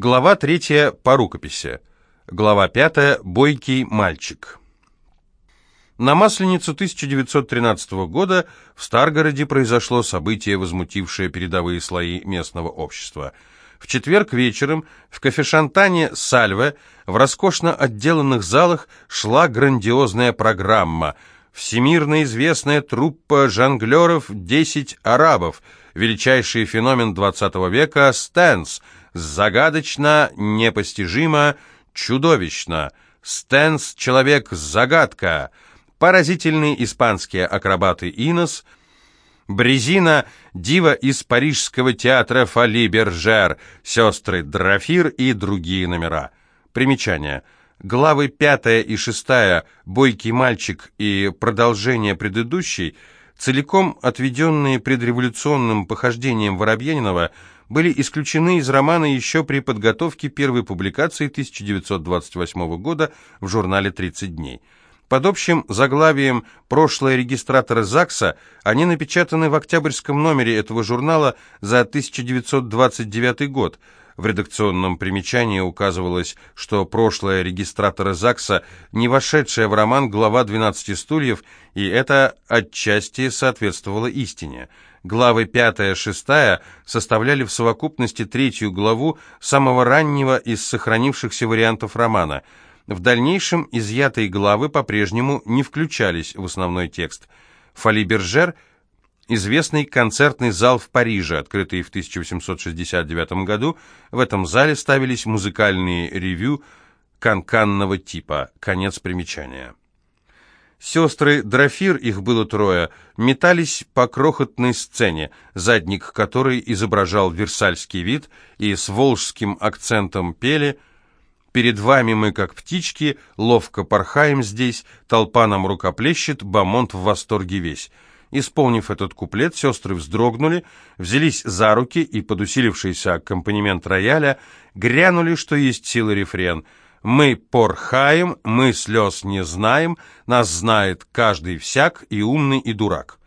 Глава 3 по рукописи. Глава 5. Бойкий мальчик. На Масленицу 1913 года в Старгороде произошло событие, возмутившее передовые слои местного общества. В четверг вечером в кафе-шантане «Сальве» в роскошно отделанных залах шла грандиозная программа. Всемирно известная труппа жонглеров «Десять арабов», величайший феномен XX века «Стэнс», загадочно, непостижимо, чудовищно. Стэнс — человек-загадка. Поразительные испанские акробаты Инос, Брезина — дива из парижского театра Фали Бержер, сестры Драфир и другие номера. Примечание. Главы пятая и шестая «Бойкий мальчик» и продолжение предыдущей, целиком отведенные предреволюционным похождением Воробьянинова, были исключены из романа еще при подготовке первой публикации 1928 года в журнале «30 дней». Под общим заглавием «Прошлое регистратора ЗАГСа» они напечатаны в октябрьском номере этого журнала за 1929 год. В редакционном примечании указывалось, что прошлое регистратора ЗАГСа не вошедшая в роман глава «12 стульев», и это отчасти соответствовало истине – Главы 5-6 составляли в совокупности третью главу самого раннего из сохранившихся вариантов романа. В дальнейшем изъятые главы по-прежнему не включались в основной текст. Фоли Бержер – известный концертный зал в Париже, открытый в 1869 году. В этом зале ставились музыкальные ревю канканного типа. Конец примечания. Сестры Драфир, их было трое, метались по крохотной сцене, задник которой изображал версальский вид, и с волжским акцентом пели «Перед вами мы, как птички, ловко порхаем здесь, толпа нам рукоплещет, бамонт в восторге весь». Исполнив этот куплет, сестры вздрогнули, взялись за руки и, под усилившийся аккомпанемент рояля, грянули, что есть силы рефрен – мы порхаем, мы слез не знаем, нас знает каждый всяк, и умный, и дурак.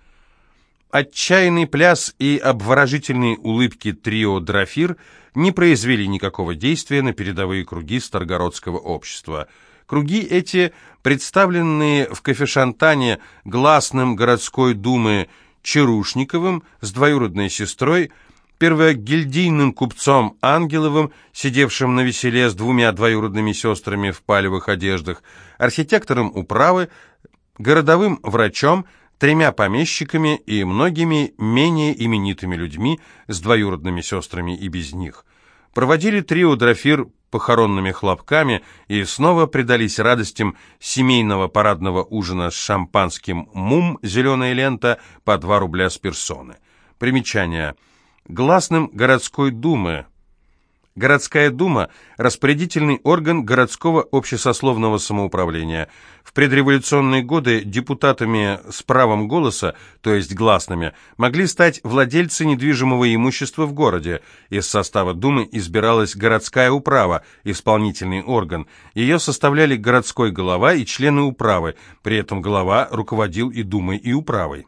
Отчаянный пляс и обворожительные улыбки трио «Драфир» не произвели никакого действия на передовые круги Старгородского общества. Круги эти, представленные в кафешантане гласным городской думы Чарушниковым с двоюродной сестрой, первогильдийным купцом Ангеловым, сидевшим на веселе с двумя двоюродными сестрами в палевых одеждах, архитектором управы, городовым врачом, тремя помещиками и многими менее именитыми людьми с двоюродными сестрами и без них. Проводили трио Драфир похоронными хлопками и снова предались радостям семейного парадного ужина с шампанским «Мум» «Зеленая лента» по 2 рубля с персоны. Примечание – гласным городской думы. Городская дума – распорядительный орган городского общесословного самоуправления. В предреволюционные годы депутатами с правом голоса, то есть гласными, могли стать владельцы недвижимого имущества в городе. Из состава думы избиралась городская управа, исполнительный орган. Ее составляли городской голова и члены управы, при этом голова руководил и думой, и управой.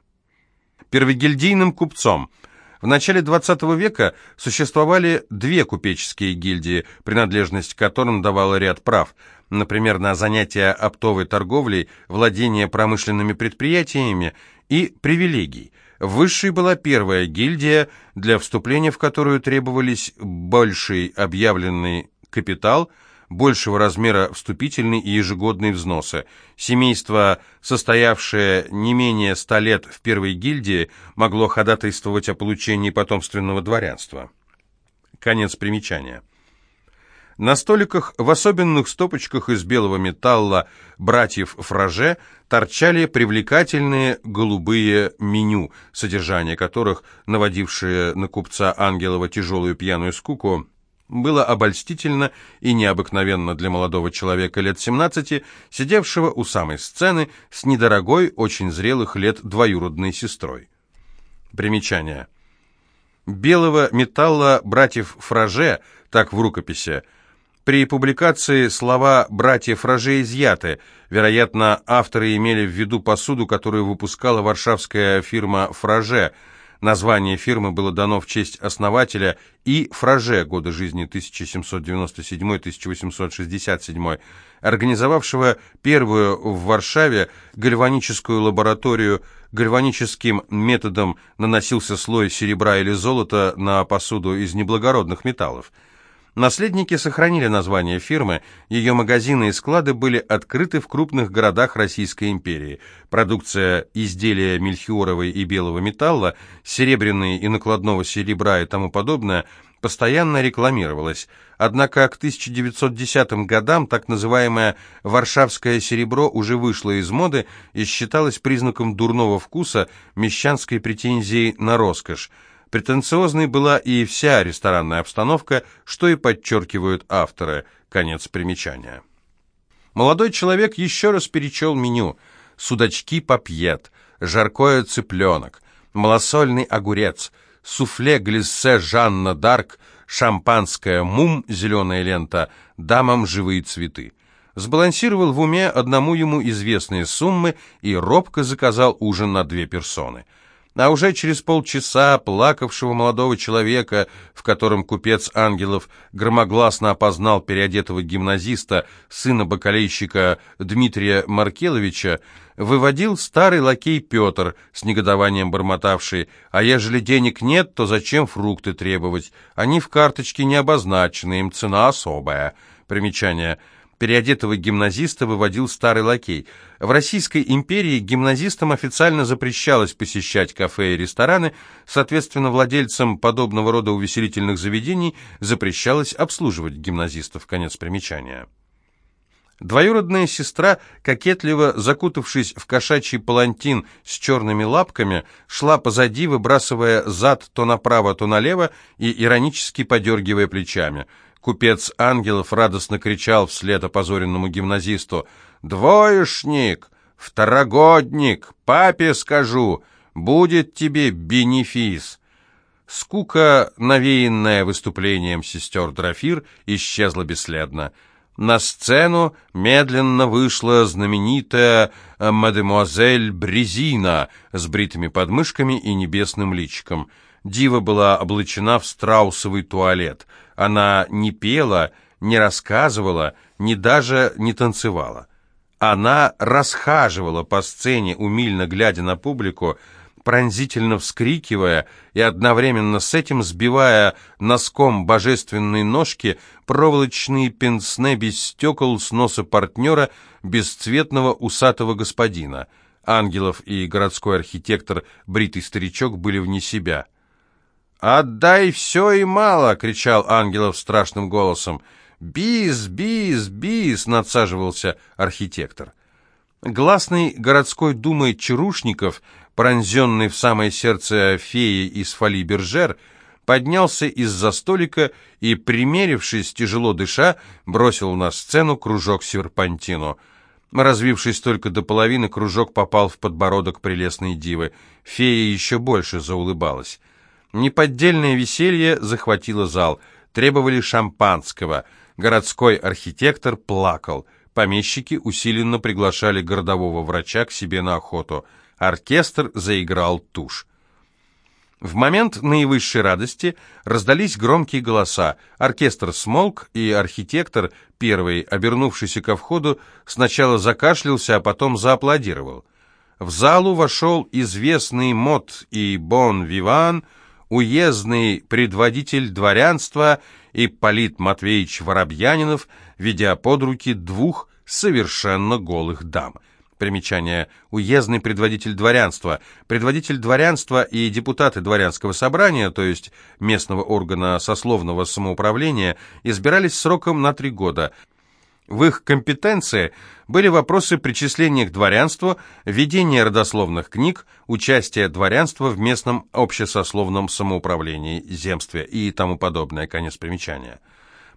Первогильдийным купцом – в начале XX века существовали две купеческие гильдии, принадлежность к которым давала ряд прав, например, на занятия оптовой торговлей, владение промышленными предприятиями и привилегий. Высшей была первая гильдия, для вступления в которую требовались больший объявленный капитал – большего размера вступительные и ежегодные взносы. Семейство, состоявшее не менее ста лет в первой гильдии, могло ходатайствовать о получении потомственного дворянства. Конец примечания. На столиках в особенных стопочках из белого металла братьев Фраже торчали привлекательные голубые меню, содержание которых, наводившее на купца Ангелова тяжелую пьяную скуку, было обольстительно и необыкновенно для молодого человека лет 17, сидевшего у самой сцены с недорогой, очень зрелых лет двоюродной сестрой. Примечание. Белого металла братьев Фраже, так в рукописи, при публикации слова «братья Фраже» изъяты. Вероятно, авторы имели в виду посуду, которую выпускала варшавская фирма «Фраже», Название фирмы было дано в честь основателя И. Фраже, года жизни 1797-1867, организовавшего первую в Варшаве гальваническую лабораторию. Гальваническим методом наносился слой серебра или золота на посуду из неблагородных металлов. Наследники сохранили название фирмы, ее магазины и склады были открыты в крупных городах Российской империи. Продукция изделия мельхиоровой и белого металла, серебряной и накладного серебра и тому подобное постоянно рекламировалась. Однако к 1910 годам так называемое «варшавское серебро» уже вышло из моды и считалось признаком дурного вкуса, мещанской претензии на роскошь. Претенциозной была и вся ресторанная обстановка, что и подчеркивают авторы. Конец примечания. Молодой человек еще раз перечел меню. Судачки попьет, жаркое цыпленок, малосольный огурец, суфле глиссе Жанна Дарк, шампанское мум, зеленая лента, дамам живые цветы. Сбалансировал в уме одному ему известные суммы и робко заказал ужин на две персоны – а уже через полчаса плакавшего молодого человека, в котором купец Ангелов громогласно опознал переодетого гимназиста, сына бакалейщика Дмитрия Маркеловича, выводил старый лакей Петр, с негодованием бормотавший, «А ежели денег нет, то зачем фрукты требовать? Они в карточке не обозначены, им цена особая». Примечание – Переодетого гимназиста выводил старый лакей. В Российской империи гимназистам официально запрещалось посещать кафе и рестораны, соответственно, владельцам подобного рода увеселительных заведений запрещалось обслуживать гимназистов. Конец примечания. Двоюродная сестра, кокетливо закутавшись в кошачий палантин с черными лапками, шла позади, выбрасывая зад то направо, то налево и иронически подергивая плечами – Купец Ангелов радостно кричал вслед опозоренному гимназисту «Двоечник! Второгодник! Папе скажу! Будет тебе бенефис!» Скука, навеянная выступлением сестер Дрофир, исчезла бесследно. На сцену медленно вышла знаменитая мадемуазель Брезина с бритыми подмышками и небесным личиком. Дива была облачена в страусовый туалет — она не пела, не рассказывала, ни даже не танцевала. Она расхаживала по сцене, умильно глядя на публику, пронзительно вскрикивая и одновременно с этим сбивая носком божественной ножки проволочные пенсне без стекол с носа партнера бесцветного усатого господина. Ангелов и городской архитектор, бритый старичок, были вне себя. «Отдай все и мало!» — кричал Ангелов страшным голосом. «Бис, бис, бис!» — надсаживался архитектор. Гласный городской думой Чарушников, пронзенный в самое сердце феи из фоли Бержер, поднялся из-за столика и, примерившись, тяжело дыша, бросил на сцену кружок серпантину. Развившись только до половины, кружок попал в подбородок прелестной дивы. Фея еще больше заулыбалась. Неподдельное веселье захватило зал. Требовали шампанского. Городской архитектор плакал. Помещики усиленно приглашали городового врача к себе на охоту. Оркестр заиграл тушь. В момент наивысшей радости раздались громкие голоса. Оркестр смолк, и архитектор, первый, обернувшийся ко входу, сначала закашлялся, а потом зааплодировал. В залу вошел известный мод и бон виван – уездный предводитель дворянства Ипполит Матвеевич Воробьянинов, ведя под руки двух совершенно голых дам. Примечание. Уездный предводитель дворянства. Предводитель дворянства и депутаты дворянского собрания, то есть местного органа сословного самоуправления, избирались сроком на три года – в их компетенции были вопросы причисления к дворянству, ведения родословных книг, участия дворянства в местном общесословном самоуправлении, земстве и тому подобное. Конец примечания.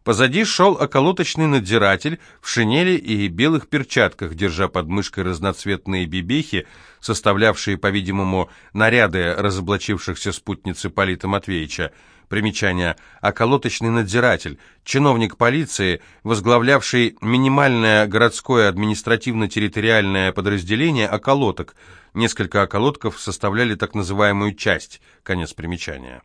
Позади шел околоточный надзиратель в шинели и белых перчатках, держа под мышкой разноцветные бибехи, составлявшие, по-видимому, наряды разоблачившихся спутницы Полита Матвеевича. Примечание. Околоточный надзиратель, чиновник полиции, возглавлявший минимальное городское административно-территориальное подразделение околоток. Несколько околотков составляли так называемую часть. Конец примечания.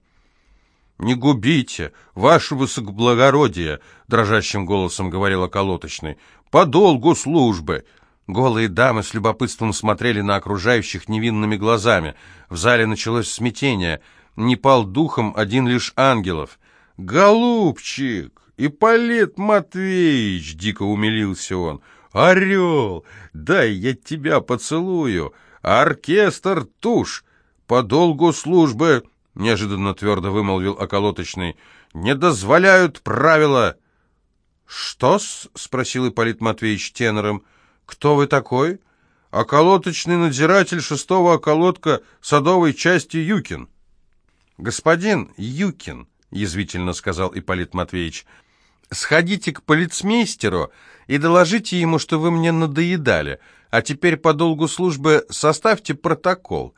«Не губите, ваше высокоблагородие!» — дрожащим голосом говорил околоточный. «По долгу службы!» Голые дамы с любопытством смотрели на окружающих невинными глазами. В зале началось смятение. Не пал духом один лишь ангелов. «Голубчик! Ипполит Матвеевич!» — дико умилился он. «Орел! Дай я тебя поцелую! Оркестр тушь! По долгу службы — неожиданно твердо вымолвил околоточный. «Не дозволяют правила!» «Что-с?» — спросил Ипполит Матвеевич тенором. «Кто вы такой?» «Околоточный надзиратель шестого околотка садовой части Юкин». «Господин Юкин», — язвительно сказал Ипполит Матвеевич, — «сходите к полицмейстеру и доложите ему, что вы мне надоедали, а теперь по долгу службы составьте протокол».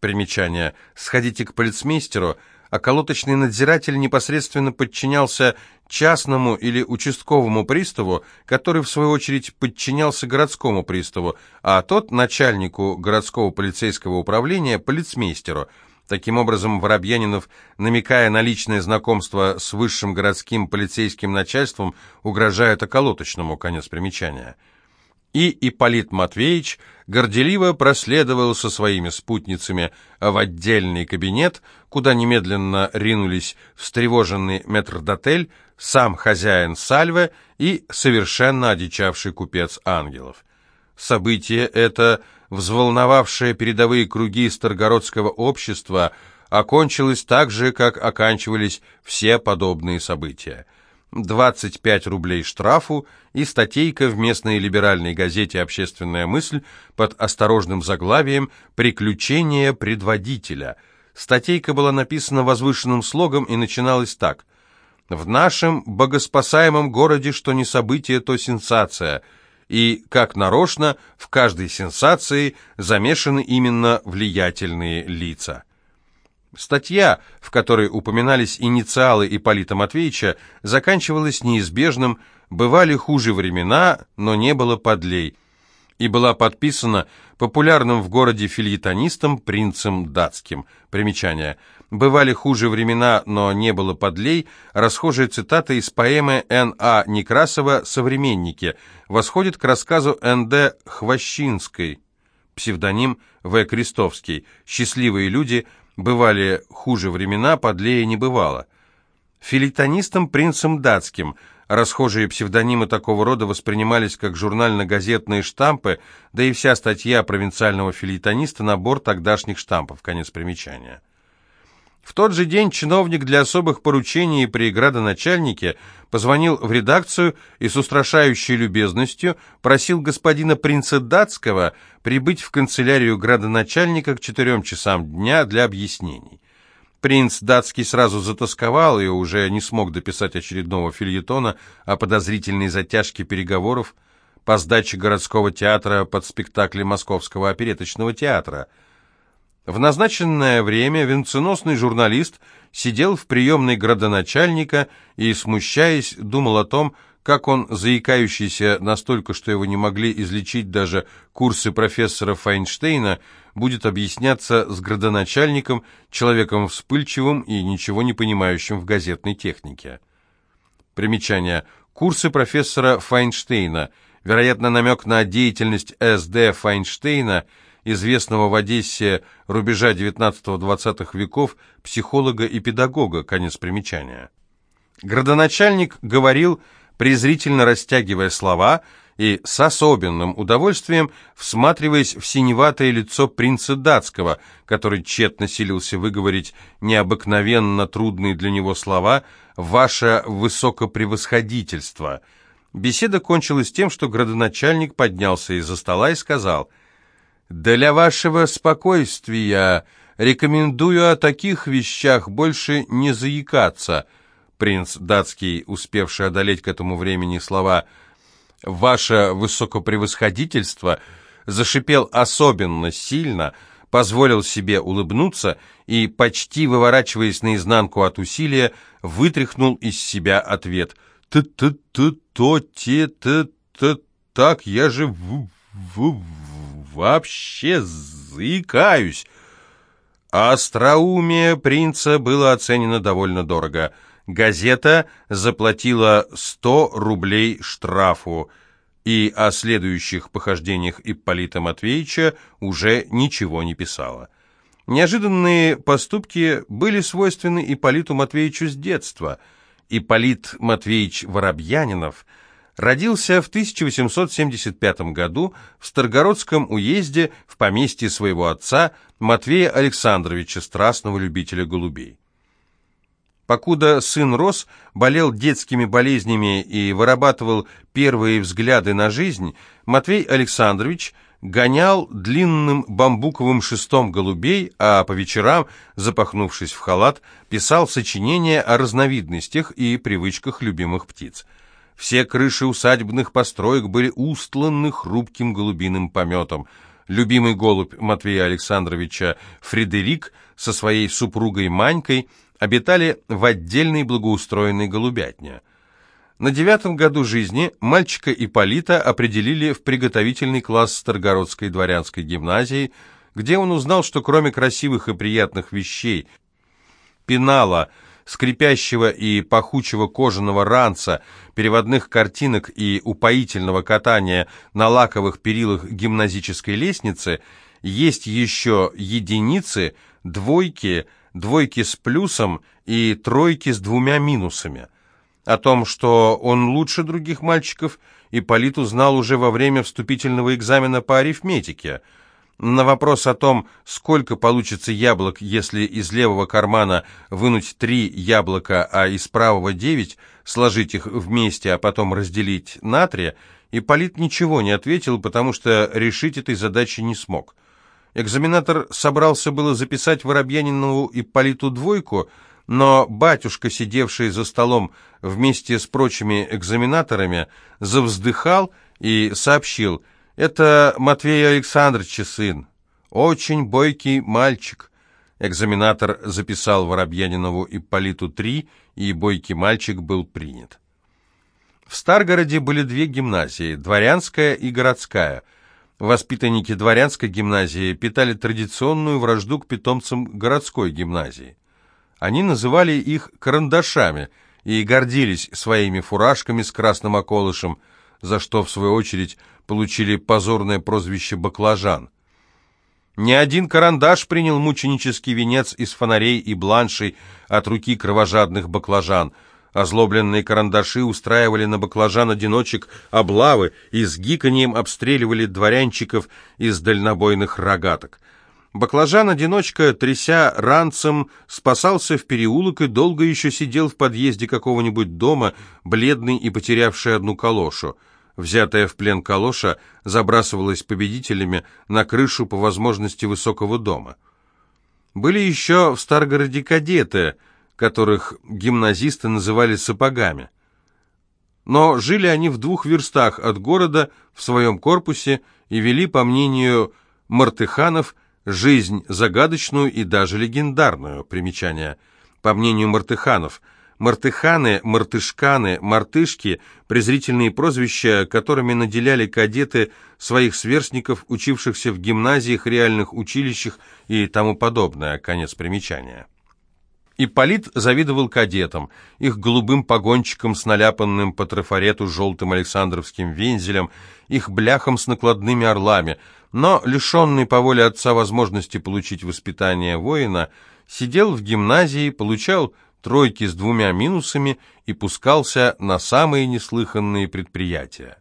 Примечание. «Сходите к полицмейстеру». Околоточный надзиратель непосредственно подчинялся частному или участковому приставу, который, в свою очередь, подчинялся городскому приставу, а тот – начальнику городского полицейского управления, полицмейстеру. Таким образом, Воробьянинов, намекая на личное знакомство с высшим городским полицейским начальством, угрожает околоточному, конец примечания и Ипполит Матвеевич горделиво проследовал со своими спутницами в отдельный кабинет, куда немедленно ринулись встревоженный метрдотель, сам хозяин Сальве и совершенно одичавший купец Ангелов. Событие это, взволновавшее передовые круги Старгородского общества, окончилось так же, как оканчивались все подобные события – 25 рублей штрафу и статейка в местной либеральной газете «Общественная мысль» под осторожным заглавием «Приключения предводителя». Статейка была написана возвышенным слогом и начиналась так. «В нашем богоспасаемом городе что не событие, то сенсация». И, как нарочно, в каждой сенсации замешаны именно влиятельные лица. Статья, в которой упоминались инициалы Ипполита Матвеевича, заканчивалась неизбежным «бывали хуже времена, но не было подлей» и была подписана популярным в городе фильетонистом принцем датским. Примечание. «Бывали хуже времена, но не было подлей» расхожая цитата из поэмы Н.А. Некрасова «Современники» восходит к рассказу Н.Д. Хвощинской, псевдоним В. Крестовский «Счастливые люди» Бывали хуже времена, подлее не бывало. Филитонистом принцем датским расхожие псевдонимы такого рода воспринимались как журнально-газетные штампы, да и вся статья провинциального филитониста набор тогдашних штампов. Конец примечания. В тот же день чиновник для особых поручений при градоначальнике позвонил в редакцию и с устрашающей любезностью просил господина принца датского прибыть в канцелярию градоначальника к четырем часам дня для объяснений. Принц датский сразу затасковал и уже не смог дописать очередного фильетона о подозрительной затяжке переговоров по сдаче городского театра под спектакли Московского опереточного театра – в назначенное время венценосный журналист сидел в приемной градоначальника и, смущаясь, думал о том, как он, заикающийся настолько, что его не могли излечить даже курсы профессора Файнштейна, будет объясняться с градоначальником, человеком вспыльчивым и ничего не понимающим в газетной технике. Примечание. Курсы профессора Файнштейна. Вероятно, намек на деятельность С.Д. Файнштейна – известного в Одессе рубежа 19-20 веков психолога и педагога, конец примечания. Градоначальник говорил, презрительно растягивая слова и с особенным удовольствием всматриваясь в синеватое лицо принца датского, который тщетно силился выговорить необыкновенно трудные для него слова «Ваше высокопревосходительство». Беседа кончилась тем, что градоначальник поднялся из-за стола и сказал – для вашего спокойствия рекомендую о таких вещах больше не заикаться. Принц датский, успевший одолеть к этому времени слова «Ваше высокопревосходительство», зашипел особенно сильно, позволил себе улыбнуться и, почти выворачиваясь наизнанку от усилия, вытряхнул из себя ответ. «Т-т-т-то-те-т-т так, я же в в вообще заикаюсь!» Остроумие принца было оценено довольно дорого. Газета заплатила 100 рублей штрафу, и о следующих похождениях Ипполита Матвеевича уже ничего не писала. Неожиданные поступки были свойственны Ипполиту Матвеевичу с детства. Ипполит Матвеевич Воробьянинов родился в 1875 году в Старгородском уезде в поместье своего отца Матвея Александровича, страстного любителя голубей. Покуда сын рос, болел детскими болезнями и вырабатывал первые взгляды на жизнь, Матвей Александрович гонял длинным бамбуковым шестом голубей, а по вечерам, запахнувшись в халат, писал сочинения о разновидностях и привычках любимых птиц. Все крыши усадебных построек были устланы хрупким голубиным пометом. Любимый голубь Матвея Александровича Фредерик со своей супругой Манькой – обитали в отдельной благоустроенной голубятне. На девятом году жизни мальчика Ипполита определили в приготовительный класс Старгородской дворянской гимназии, где он узнал, что кроме красивых и приятных вещей, пенала, скрипящего и пахучего кожаного ранца, переводных картинок и упоительного катания на лаковых перилах гимназической лестницы, есть еще единицы, двойки, двойки с плюсом и тройки с двумя минусами. О том, что он лучше других мальчиков, Ипполит узнал уже во время вступительного экзамена по арифметике. На вопрос о том, сколько получится яблок, если из левого кармана вынуть три яблока, а из правого девять, сложить их вместе, а потом разделить на три, Ипполит ничего не ответил, потому что решить этой задачи не смог. Экзаменатор собрался было записать Воробьянинову Ипполиту двойку, но батюшка, сидевший за столом вместе с прочими экзаменаторами, завздыхал и сообщил, «Это Матвей Александрович сын, очень бойкий мальчик». Экзаменатор записал Воробьянинову Ипполиту три, и бойкий мальчик был принят. В Старгороде были две гимназии, дворянская и городская – Воспитанники дворянской гимназии питали традиционную вражду к питомцам городской гимназии. Они называли их «карандашами» и гордились своими фуражками с красным околышем, за что, в свою очередь, получили позорное прозвище «баклажан». Ни один карандаш принял мученический венец из фонарей и бланшей от руки кровожадных баклажан – Озлобленные карандаши устраивали на баклажан-одиночек облавы и с гиканьем обстреливали дворянчиков из дальнобойных рогаток. Баклажан-одиночка, тряся ранцем, спасался в переулок и долго еще сидел в подъезде какого-нибудь дома, бледный и потерявший одну калошу. Взятая в плен калоша забрасывалась победителями на крышу по возможности высокого дома. Были еще в Старгороде кадеты – которых гимназисты называли сапогами. Но жили они в двух верстах от города, в своем корпусе, и вели, по мнению Мартыханов, жизнь загадочную и даже легендарную. Примечание. По мнению Мартыханов, Мартыханы, мартышканы, мартышки – презрительные прозвища, которыми наделяли кадеты своих сверстников, учившихся в гимназиях, реальных училищах и тому подобное. Конец примечания. Ипполит завидовал кадетам, их голубым погончикам с наляпанным по трафарету желтым Александровским вензелем, их бляхам с накладными орлами, но, лишенный по воле отца возможности получить воспитание воина, сидел в гимназии, получал тройки с двумя минусами и пускался на самые неслыханные предприятия.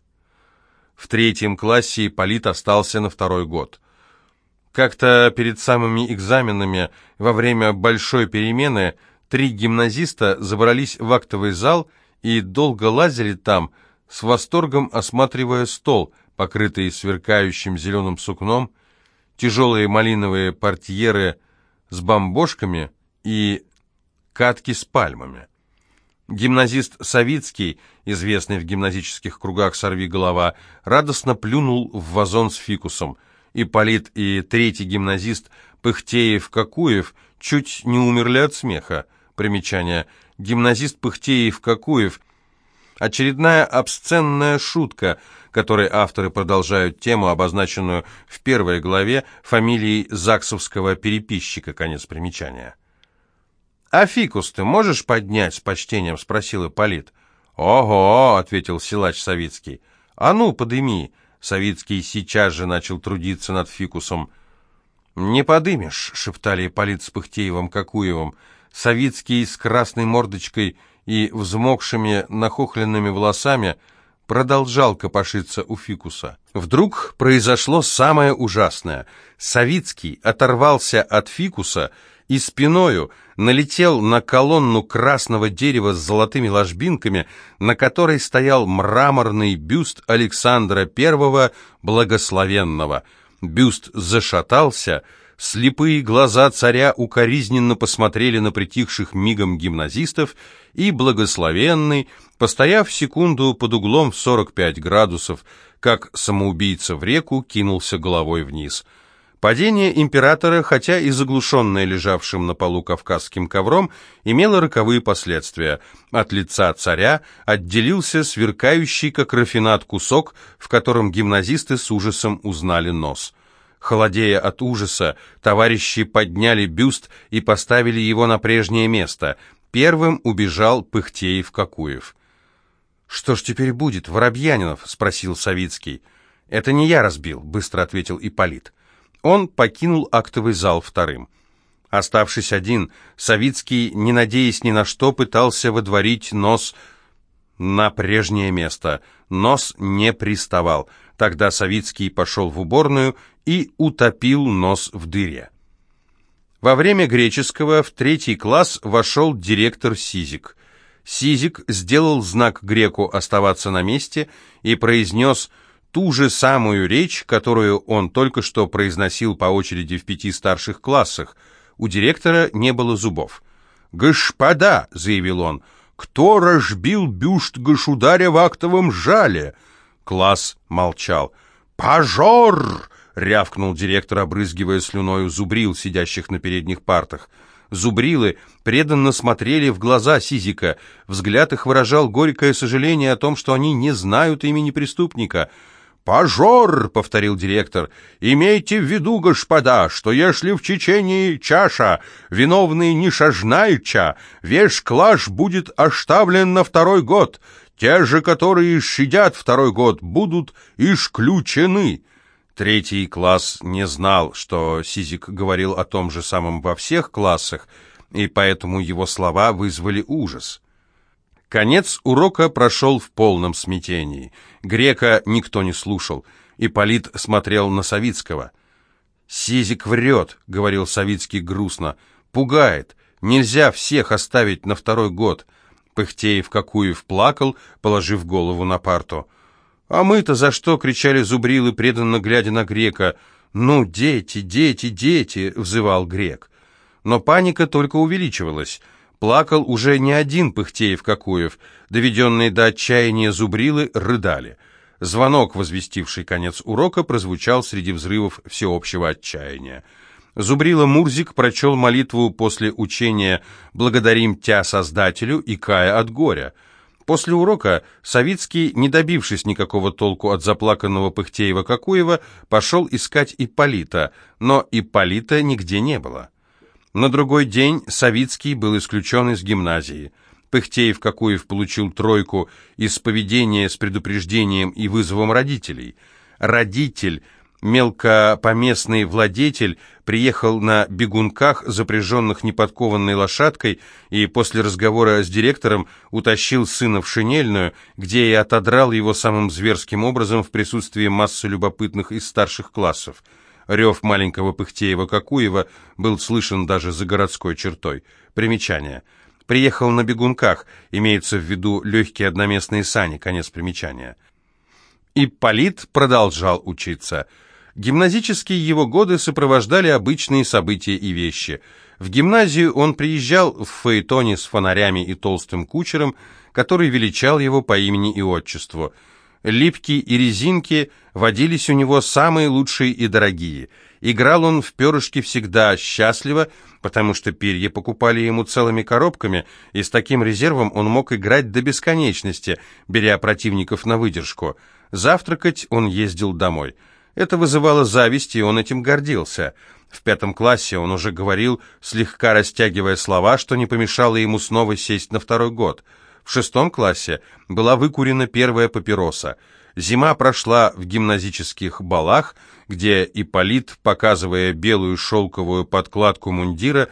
В третьем классе Ипполит остался на второй год – как-то перед самыми экзаменами во время большой перемены три гимназиста забрались в актовый зал и долго лазили там, с восторгом осматривая стол, покрытый сверкающим зеленым сукном, тяжелые малиновые портьеры с бомбошками и катки с пальмами. Гимназист Савицкий, известный в гимназических кругах «Сорви голова», радостно плюнул в вазон с фикусом – Ипполит и третий гимназист Пыхтеев-Какуев чуть не умерли от смеха. Примечание. Гимназист Пыхтеев-Какуев. Очередная обсценная шутка, которой авторы продолжают тему, обозначенную в первой главе фамилией Заксовского переписчика. Конец примечания. «А фикус ты можешь поднять?» — с почтением спросил Ипполит. «Ого!» — ответил силач Савицкий. «А ну, подыми!» Савицкий сейчас же начал трудиться над фикусом. «Не подымешь», — шептали Ипполит с Пыхтеевым Какуевым. Савицкий с красной мордочкой и взмокшими нахохленными волосами продолжал копошиться у фикуса. Вдруг произошло самое ужасное. Савицкий оторвался от фикуса и спиною налетел на колонну красного дерева с золотыми ложбинками, на которой стоял мраморный бюст Александра I Благословенного. Бюст зашатался, слепые глаза царя укоризненно посмотрели на притихших мигом гимназистов, и Благословенный, постояв секунду под углом в 45 градусов, как самоубийца в реку, кинулся головой вниз — Падение императора, хотя и заглушенное лежавшим на полу кавказским ковром, имело роковые последствия. От лица царя отделился сверкающий, как рафинат, кусок, в котором гимназисты с ужасом узнали нос. Холодея от ужаса, товарищи подняли бюст и поставили его на прежнее место. Первым убежал Пыхтеев-Какуев. «Что ж теперь будет, Воробьянинов?» — спросил Савицкий. «Это не я разбил», — быстро ответил Ипполит. Он покинул актовый зал вторым. Оставшись один, Савицкий, не надеясь ни на что, пытался водворить нос на прежнее место. Нос не приставал. Тогда Савицкий пошел в уборную и утопил нос в дыре. Во время греческого в третий класс вошел директор Сизик. Сизик сделал знак греку оставаться на месте и произнес «Сизик» ту же самую речь, которую он только что произносил по очереди в пяти старших классах. У директора не было зубов. «Господа!» — заявил он. «Кто разбил бюст государя в актовом жале?» Класс молчал. «Пожор!» — рявкнул директор, обрызгивая слюною зубрил, сидящих на передних партах. Зубрилы преданно смотрели в глаза Сизика. Взгляд их выражал горькое сожаление о том, что они не знают имени преступника — «Пожор!» — повторил директор. «Имейте в виду, господа, что если в Чечении чаша, виновный не шажнаюча, весь клаш будет оставлен на второй год. Те же, которые щадят второй год, будут исключены». Третий класс не знал, что Сизик говорил о том же самом во всех классах, и поэтому его слова вызвали ужас. Конец урока прошел в полном смятении. Грека никто не слушал. Ипполит смотрел на Савицкого. «Сизик врет», — говорил Савицкий грустно. «Пугает. Нельзя всех оставить на второй год». Пыхтеев Какуев плакал, положив голову на парту. «А мы-то за что?» — кричали зубрилы, преданно глядя на грека. «Ну, дети, дети, дети!» — взывал грек. Но паника только увеличивалась. Плакал уже не один Пыхтеев-Какуев. Доведенные до отчаяния зубрилы рыдали. Звонок, возвестивший конец урока, прозвучал среди взрывов всеобщего отчаяния. Зубрила Мурзик прочел молитву после учения «Благодарим Тя Создателю» и «Кая от горя». После урока Савицкий, не добившись никакого толку от заплаканного Пыхтеева-Какуева, пошел искать Ипполита, но Ипполита нигде не было. На другой день Савицкий был исключен из гимназии. Пыхтеев-Какуев получил тройку из поведения с предупреждением и вызовом родителей. Родитель, мелкопоместный владетель, приехал на бегунках, запряженных неподкованной лошадкой, и после разговора с директором утащил сына в шинельную, где и отодрал его самым зверским образом в присутствии массы любопытных из старших классов. Рев маленького Пыхтеева-Какуева был слышен даже за городской чертой. Примечание. Приехал на бегунках, имеется в виду легкие одноместные сани, конец примечания. И Полит продолжал учиться. Гимназические его годы сопровождали обычные события и вещи. В гимназию он приезжал в фаэтоне с фонарями и толстым кучером, который величал его по имени и отчеству – Липки и резинки водились у него самые лучшие и дорогие. Играл он в перышки всегда счастливо, потому что перья покупали ему целыми коробками, и с таким резервом он мог играть до бесконечности, беря противников на выдержку. Завтракать он ездил домой. Это вызывало зависть, и он этим гордился. В пятом классе он уже говорил, слегка растягивая слова, что не помешало ему снова сесть на второй год. В шестом классе была выкурена первая папироса. Зима прошла в гимназических балах, где Ипполит, показывая белую шелковую подкладку мундира,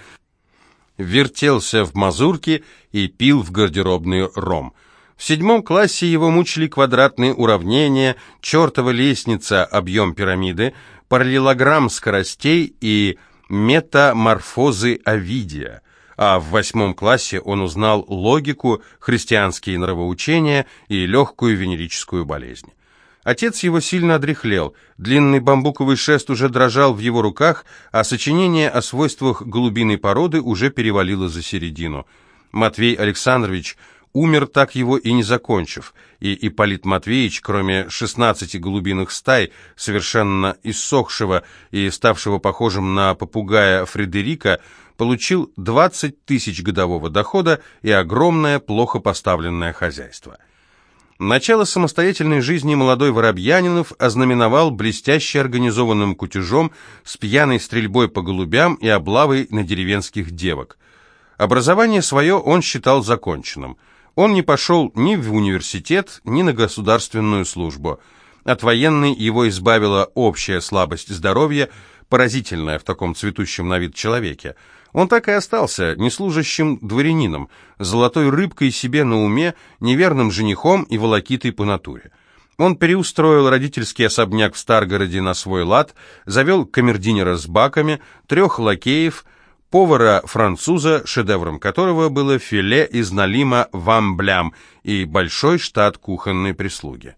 вертелся в мазурке и пил в гардеробный ром. В седьмом классе его мучили квадратные уравнения, чертова лестница, объем пирамиды, параллелограмм скоростей и метаморфозы Овидия. А в восьмом классе он узнал логику, христианские нравоучения и легкую венерическую болезнь. Отец его сильно одряхлел, длинный бамбуковый шест уже дрожал в его руках, а сочинение о свойствах голубиной породы уже перевалило за середину. Матвей Александрович умер, так его и не закончив, и Ипполит Матвеевич, кроме 16 голубиных стай, совершенно иссохшего и ставшего похожим на попугая Фредерика, получил 20 тысяч годового дохода и огромное, плохо поставленное хозяйство. Начало самостоятельной жизни молодой Воробьянинов ознаменовал блестяще организованным кутежом с пьяной стрельбой по голубям и облавой на деревенских девок. Образование свое он считал законченным – он не пошел ни в университет, ни на государственную службу. От военной его избавила общая слабость здоровья, поразительная в таком цветущем на вид человеке. Он так и остался неслужащим дворянином, золотой рыбкой себе на уме, неверным женихом и волокитой по натуре. Он переустроил родительский особняк в Старгороде на свой лад, завел камердинера с баками, трех лакеев, повара-француза, шедевром которого было филе из налима вамблям и большой штат кухонной прислуги.